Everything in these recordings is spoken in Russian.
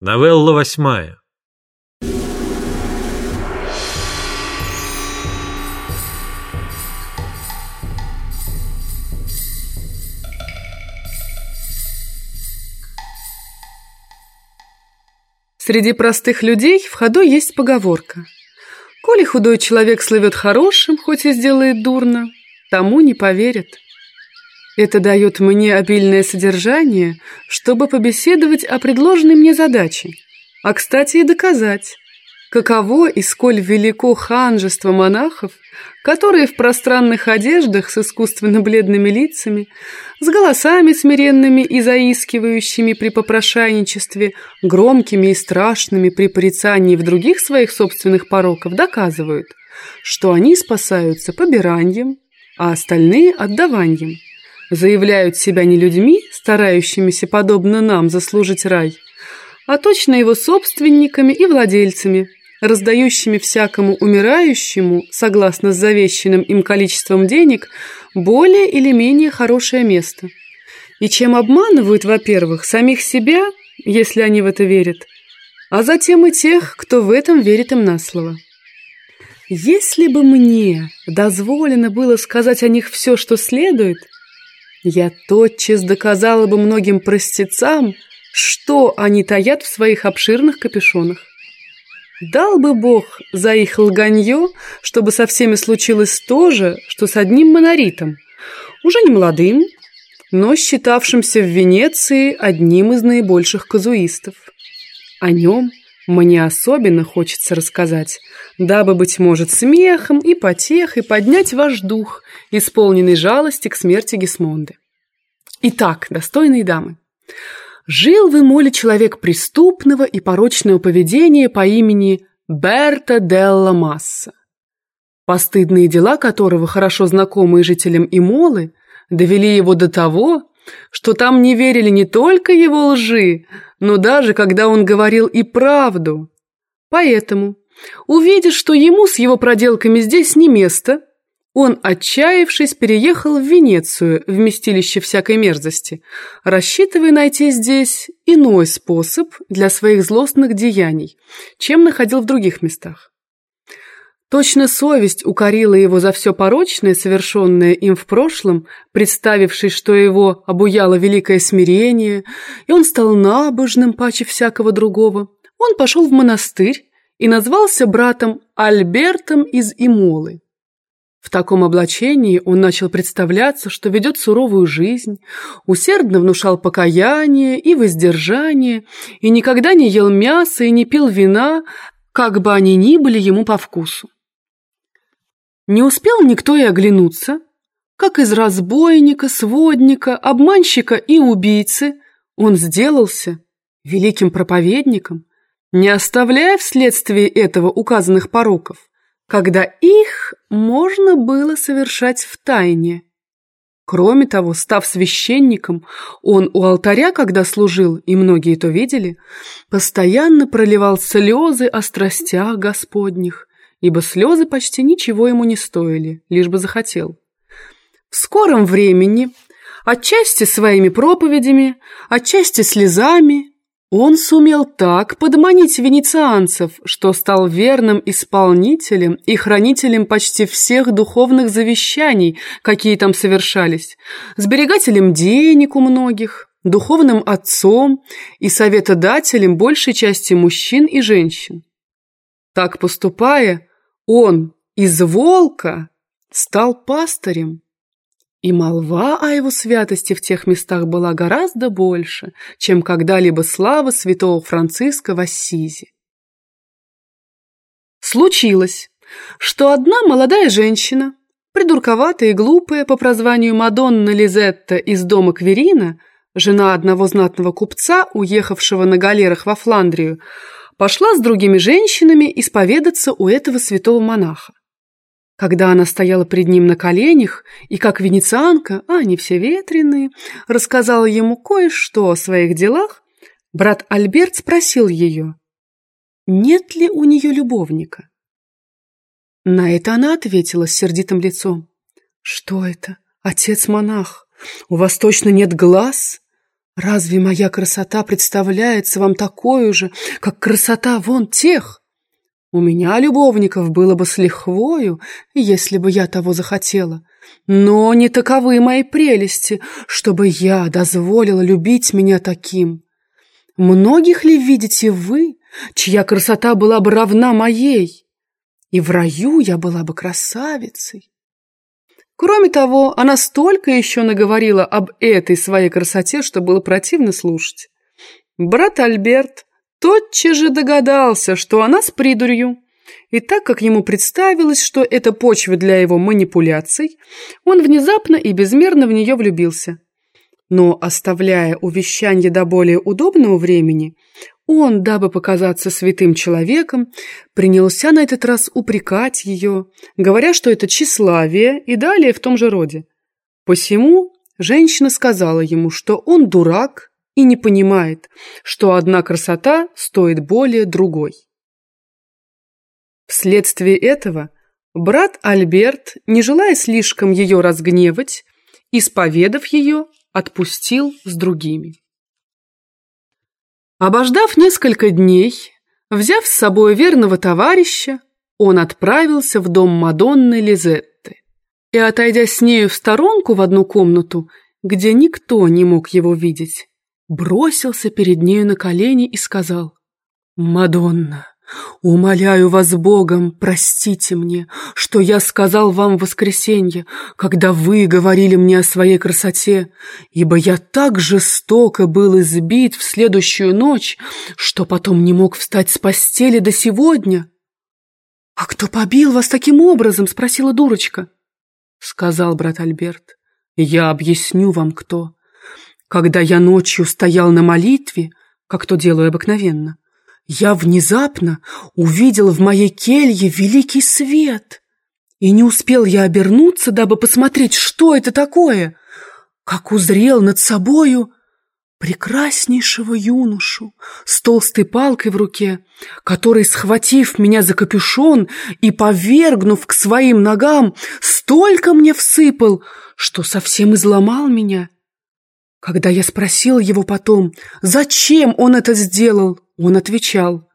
Новелла восьмая. Среди простых людей в ходу есть поговорка. Коли худой человек слывет хорошим, хоть и сделает дурно, тому не поверят. Это дает мне обильное содержание, чтобы побеседовать о предложенной мне задаче, а, кстати, и доказать, каково и сколь велико ханжество монахов, которые в пространных одеждах с искусственно бледными лицами, с голосами смиренными и заискивающими при попрошайничестве, громкими и страшными при порицании в других своих собственных пороков, доказывают, что они спасаются побиранием, а остальные – отдаванием заявляют себя не людьми, старающимися, подобно нам, заслужить рай, а точно его собственниками и владельцами, раздающими всякому умирающему, согласно с завещанным им количеством денег, более или менее хорошее место. И чем обманывают, во-первых, самих себя, если они в это верят, а затем и тех, кто в этом верит им на слово. Если бы мне дозволено было сказать о них все, что следует – я тотчас доказала бы многим простецам, что они таят в своих обширных капюшонах. Дал бы Бог за их лганье, чтобы со всеми случилось то же, что с одним моноритом, уже не молодым, но считавшимся в Венеции одним из наибольших казуистов. О нем мне особенно хочется рассказать, дабы, быть может, смехом и потехой поднять ваш дух, исполненный жалости к смерти Гесмонды. Итак, достойные дамы, жил в Эмоле человек преступного и порочного поведения по имени Берта Делла Масса. Постыдные дела которого, хорошо знакомые жителям Имолы, довели его до того, что там не верили не только его лжи, но даже когда он говорил и правду. Поэтому, увидев, что ему с его проделками здесь не место, он, отчаявшись, переехал в Венецию, вместилище всякой мерзости, рассчитывая найти здесь иной способ для своих злостных деяний, чем находил в других местах. Точно совесть укорила его за все порочное, совершенное им в прошлом, представившись, что его обуяло великое смирение, и он стал набожным паче всякого другого. Он пошел в монастырь и назвался братом Альбертом из Имолы. В таком облачении он начал представляться, что ведет суровую жизнь, усердно внушал покаяние и воздержание, и никогда не ел мяса и не пил вина, как бы они ни были ему по вкусу. Не успел никто и оглянуться, как из разбойника, сводника, обманщика и убийцы он сделался великим проповедником, не оставляя вследствие этого указанных пороков, когда их можно было совершать в тайне. Кроме того, став священником, он у алтаря, когда служил, и многие то видели, постоянно проливал слезы о страстях Господних, ибо слезы почти ничего ему не стоили, лишь бы захотел. В скором времени, отчасти своими проповедями, отчасти слезами, он сумел так подманить венецианцев, что стал верным исполнителем и хранителем почти всех духовных завещаний, какие там совершались, сберегателем денег у многих, духовным отцом и советодателем большей части мужчин и женщин. Так поступая, он из волка стал пастырем. И молва о его святости в тех местах была гораздо больше, чем когда-либо слава святого Франциска в Ассизи. Случилось, что одна молодая женщина, придурковатая и глупая по прозванию Мадонна Лизетта из дома Кверина, жена одного знатного купца, уехавшего на галерах во Фландрию, пошла с другими женщинами исповедаться у этого святого монаха. Когда она стояла пред ним на коленях и, как венецианка, а они все ветреные, рассказала ему кое-что о своих делах, брат Альберт спросил ее, нет ли у нее любовника. На это она ответила с сердитым лицом. «Что это? Отец-монах, у вас точно нет глаз? Разве моя красота представляется вам такой же, как красота вон тех? У меня любовников было бы с лихвою, если бы я того захотела. Но не таковы мои прелести, чтобы я дозволила любить меня таким. Многих ли видите вы, чья красота была бы равна моей? И в раю я была бы красавицей. Кроме того, она столько еще наговорила об этой своей красоте, что было противно слушать. Брат Альберт тотчас же догадался, что она с придурью, и так как ему представилось, что это почва для его манипуляций, он внезапно и безмерно в нее влюбился. Но, оставляя увещанье до более удобного времени, он, дабы показаться святым человеком, принялся на этот раз упрекать ее, говоря, что это тщеславие и далее в том же роде. Посему женщина сказала ему, что он дурак и не понимает, что одна красота стоит более другой. Вследствие этого брат Альберт, не желая слишком ее разгневать, исповедав ее, отпустил с другими. Обождав несколько дней, взяв с собой верного товарища, он отправился в дом Мадонны Лизетты и, отойдя с нею в сторонку в одну комнату, где никто не мог его видеть, бросился перед нею на колени и сказал «Мадонна, Умоляю вас Богом, простите мне, что я сказал вам в воскресенье, когда вы говорили мне о своей красоте, ибо я так жестоко был избит в следующую ночь, что потом не мог встать с постели до сегодня. «А кто побил вас таким образом?» — спросила дурочка. Сказал брат Альберт. «Я объясню вам, кто. Когда я ночью стоял на молитве, как то делаю обыкновенно, — я внезапно увидел в моей келье великий свет. И не успел я обернуться, дабы посмотреть, что это такое, как узрел над собою прекраснейшего юношу с толстой палкой в руке, который, схватив меня за капюшон и повергнув к своим ногам, столько мне всыпал, что совсем изломал меня. Когда я спросил его потом, зачем он это сделал, он отвечал,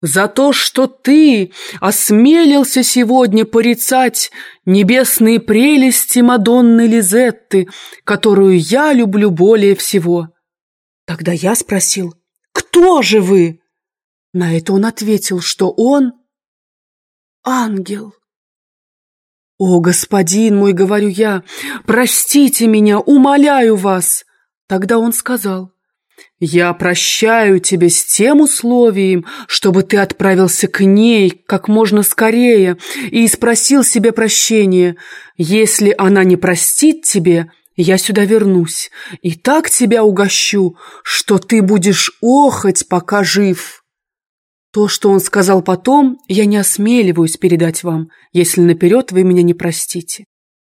«За то, что ты осмелился сегодня порицать небесные прелести Мадонны Лизетты, которую я люблю более всего». Тогда я спросил, «Кто же вы?» На это он ответил, что он ангел. «О, господин мой, — говорю я, — простите меня, умоляю вас!» Тогда он сказал, «Я прощаю тебе с тем условием, чтобы ты отправился к ней как можно скорее и спросил себе прощения. Если она не простит тебе, я сюда вернусь и так тебя угощу, что ты будешь охоть, пока жив». То, что он сказал потом, я не осмеливаюсь передать вам, если наперед вы меня не простите.